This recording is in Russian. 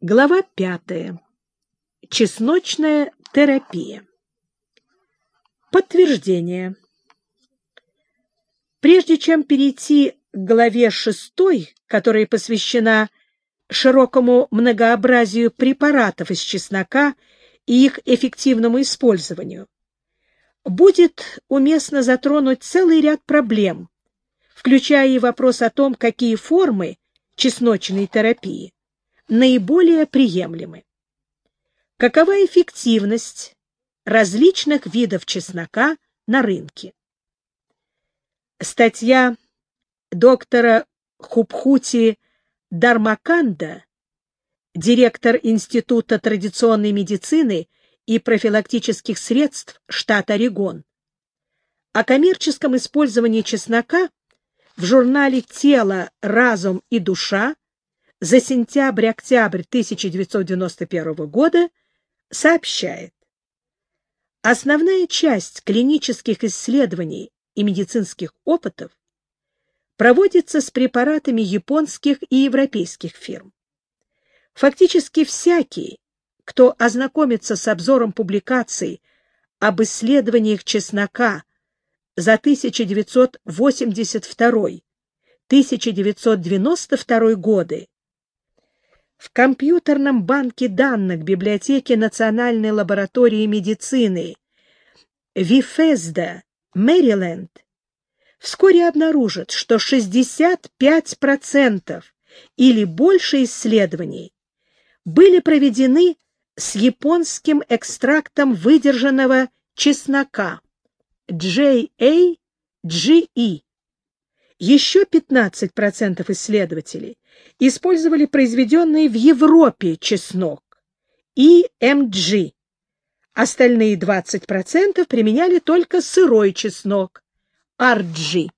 Глава пятая. Чесночная терапия. Подтверждение. Прежде чем перейти к главе шестой, которая посвящена широкому многообразию препаратов из чеснока и их эффективному использованию, будет уместно затронуть целый ряд проблем, включая и вопрос о том, какие формы чесночной терапии наиболее приемлемы. Какова эффективность различных видов чеснока на рынке? Статья доктора Хубхути Дармаканда, директор Института традиционной медицины и профилактических средств штата Орегон, о коммерческом использовании чеснока в журнале «Тело, разум и душа» за сентябрь-октябрь 1991 года сообщает, основная часть клинических исследований и медицинских опытов проводится с препаратами японских и европейских фирм. Фактически всякий, кто ознакомится с обзором публикаций об исследованиях чеснока за 1982-1992 годы компьютерном банке данных библиотеки Национальной лаборатории медицины Вифезда, Мэриленд, вскоре обнаружат, что 65% или больше исследований были проведены с японским экстрактом выдержанного чеснока JAGE. Еще 15% исследователей использовали произведенный в Европе чеснок EMG. Остальные 20% применяли только сырой чеснок RG.